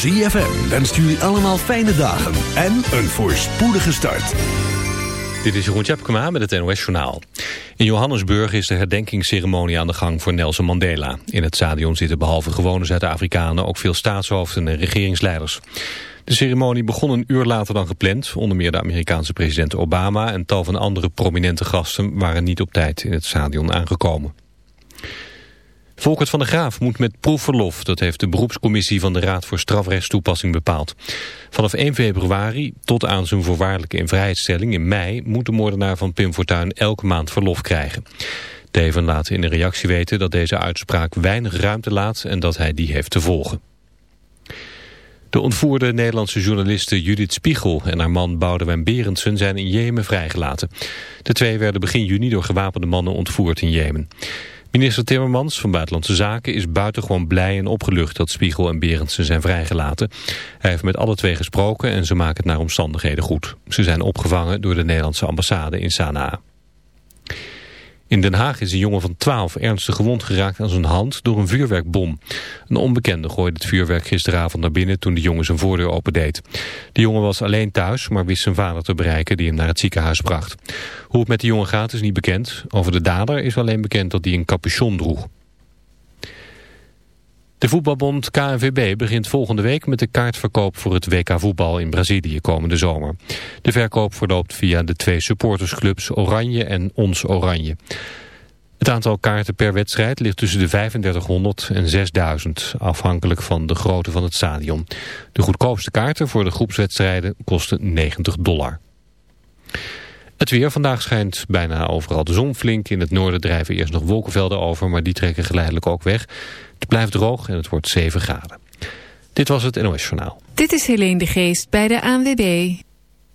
ZFM wenst jullie allemaal fijne dagen en een voorspoedige start. Dit is Jeroen Tjepkema met het NOS Journaal. In Johannesburg is de herdenkingsceremonie aan de gang voor Nelson Mandela. In het stadion zitten behalve gewone Zuid-Afrikanen ook veel staatshoofden en regeringsleiders. De ceremonie begon een uur later dan gepland. Onder meer de Amerikaanse president Obama en tal van andere prominente gasten waren niet op tijd in het stadion aangekomen. Volkert van der Graaf moet met proefverlof. Dat heeft de beroepscommissie van de Raad voor Strafrechtstoepassing bepaald. Vanaf 1 februari tot aan zijn voorwaardelijke invrijheidstelling in mei... moet de moordenaar van Pim Fortuyn elke maand verlof krijgen. Teven laat in de reactie weten dat deze uitspraak weinig ruimte laat... en dat hij die heeft te volgen. De ontvoerde Nederlandse journaliste Judith Spiegel en haar man Boudewijn Berendsen zijn in Jemen vrijgelaten. De twee werden begin juni door gewapende mannen ontvoerd in Jemen. Minister Timmermans van Buitenlandse Zaken is buitengewoon blij en opgelucht dat Spiegel en Berendsen zijn vrijgelaten. Hij heeft met alle twee gesproken en ze maken het naar omstandigheden goed. Ze zijn opgevangen door de Nederlandse ambassade in Sanaa. In Den Haag is een jongen van 12 ernstig gewond geraakt aan zijn hand door een vuurwerkbom. Een onbekende gooide het vuurwerk gisteravond naar binnen toen de jongen zijn voordeur opendeed. De jongen was alleen thuis, maar wist zijn vader te bereiken die hem naar het ziekenhuis bracht. Hoe het met de jongen gaat is niet bekend. Over de dader is alleen bekend dat hij een capuchon droeg. De voetbalbond KNVB begint volgende week met de kaartverkoop voor het WK voetbal in Brazilië komende zomer. De verkoop verloopt via de twee supportersclubs Oranje en Ons Oranje. Het aantal kaarten per wedstrijd ligt tussen de 3500 en 6000, afhankelijk van de grootte van het stadion. De goedkoopste kaarten voor de groepswedstrijden kosten 90 dollar. Het weer. Vandaag schijnt bijna overal de zon flink. In het noorden drijven eerst nog wolkenvelden over, maar die trekken geleidelijk ook weg. Het blijft droog en het wordt 7 graden. Dit was het NOS Journaal. Dit is Helene de Geest bij de ANWB.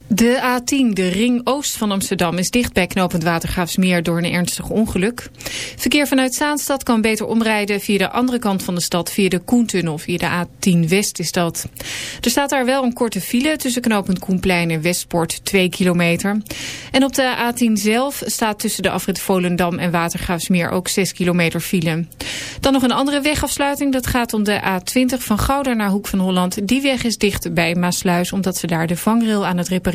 De A10, de ring oost van Amsterdam, is dicht bij knooppunt Watergraafsmeer door een ernstig ongeluk. Verkeer vanuit Zaanstad kan beter omrijden via de andere kant van de stad, via de Koentunnel, via de A10 West is dat. Er staat daar wel een korte file tussen knooppunt Koenplein en Westpoort, 2 kilometer. En op de A10 zelf staat tussen de afrit Volendam en Watergraafsmeer ook 6 kilometer file. Dan nog een andere wegafsluiting, dat gaat om de A20 van Gouda naar Hoek van Holland. Die weg is dicht bij Maasluis, omdat ze daar de vangrail aan het repareren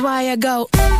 why I go.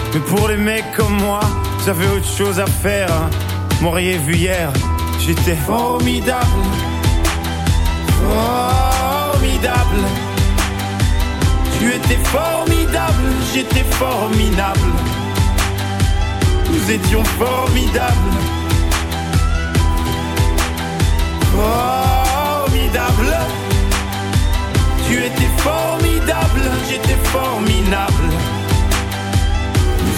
Mais pour les mecs comme moi, avez autre chose à faire. Hein. M'auriez vu hier, j'étais formidable. Formidable. Tu étais formidable, j'étais formidable. Nous étions formidables. Formidable. Tu étais formidable, j'étais formidable.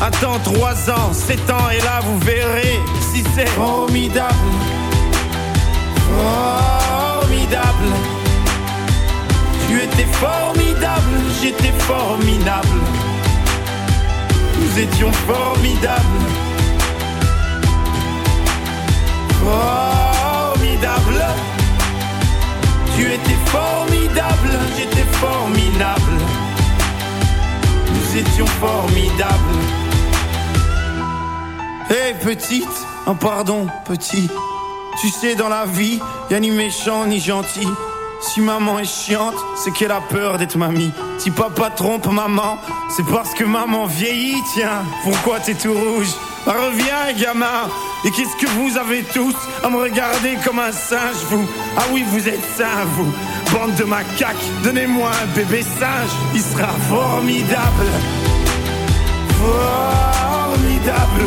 Attends 3 ans, 7 ans, et là vous verrez si c'est formidable. Formidable. Tu étais formidable, j'étais formidable. Nous étions formidables. Formidable. Tu étais formidable, j'étais formidable. Nous étions formidables. Hé petite, oh pardon petit. Tu sais dans la vie, y a ni méchant ni gentil. Si maman est chiante, c'est qu'elle a peur d'être mamie. Si papa trompe maman, c'est parce que maman vieillit, tiens. Pourquoi t'es tout rouge? Bah, Reviens, gamin. Et qu'est-ce que vous avez tous à me regarder comme un singe, vous? Ah oui, vous êtes sains, vous. Bande de macaques, donnez-moi un bébé singe. Il sera formidable. Formidable.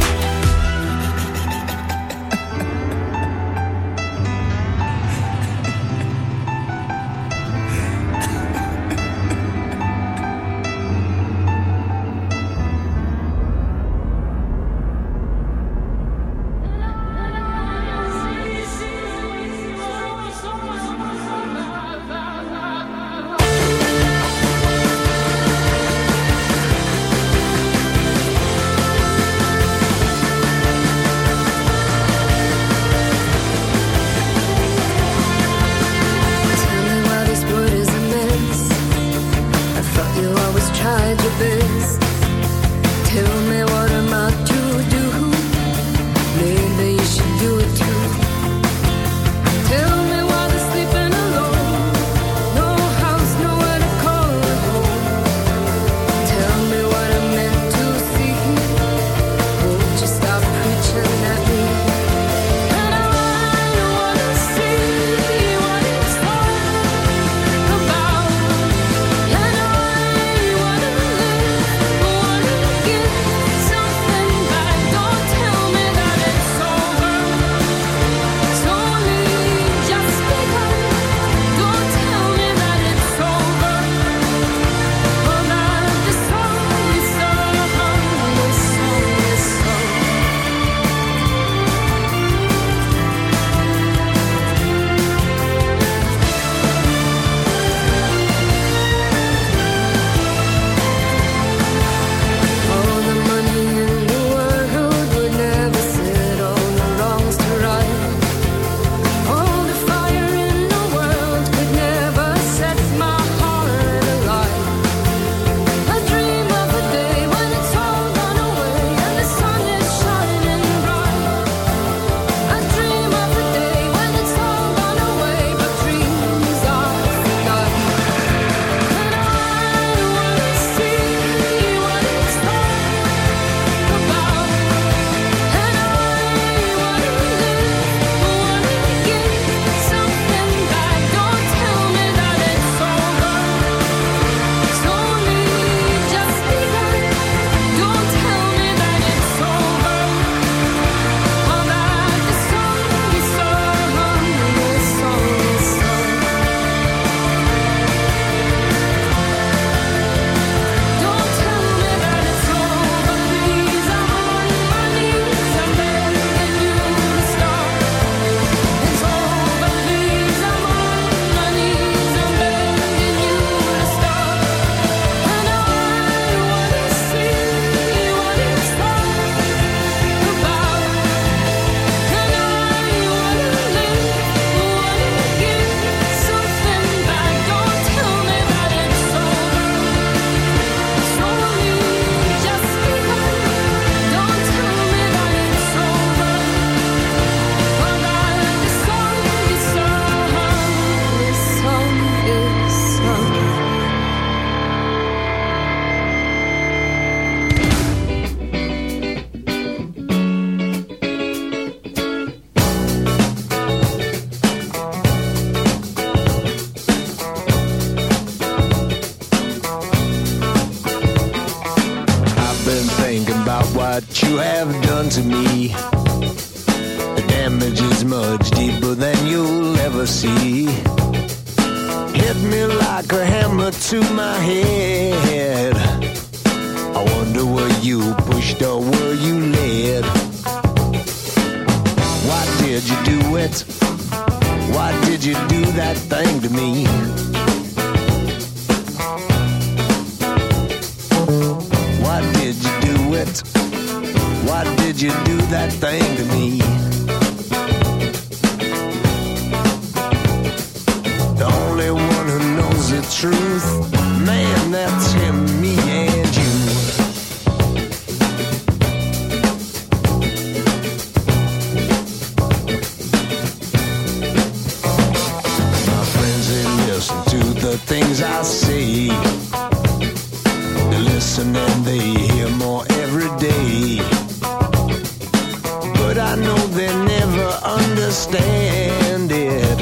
understand it.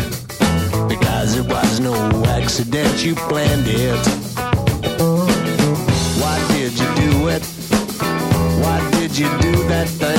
Because it was no accident, you planned it. Why did you do it? Why did you do that thing?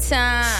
下。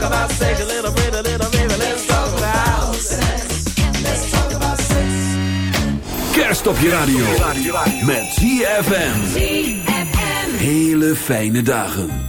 talk about sex a little bit, a little baby. Let's talk about sex. Let's talk about sex. Kerst op je radio. Met ZFM. Hele fijne dagen.